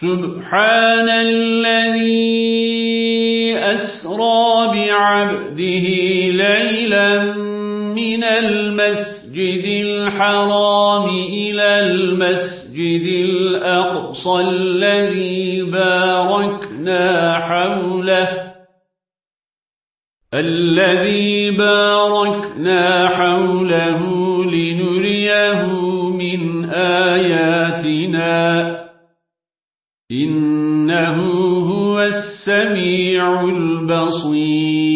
سبحان الذي أسرى بعبده ليلا من المسجد الحرام إلى المسجد الأقصى الذي باركنا حوله. الذي باركنا حوله لنريه من آياتنا. إنه هو السميع البصير.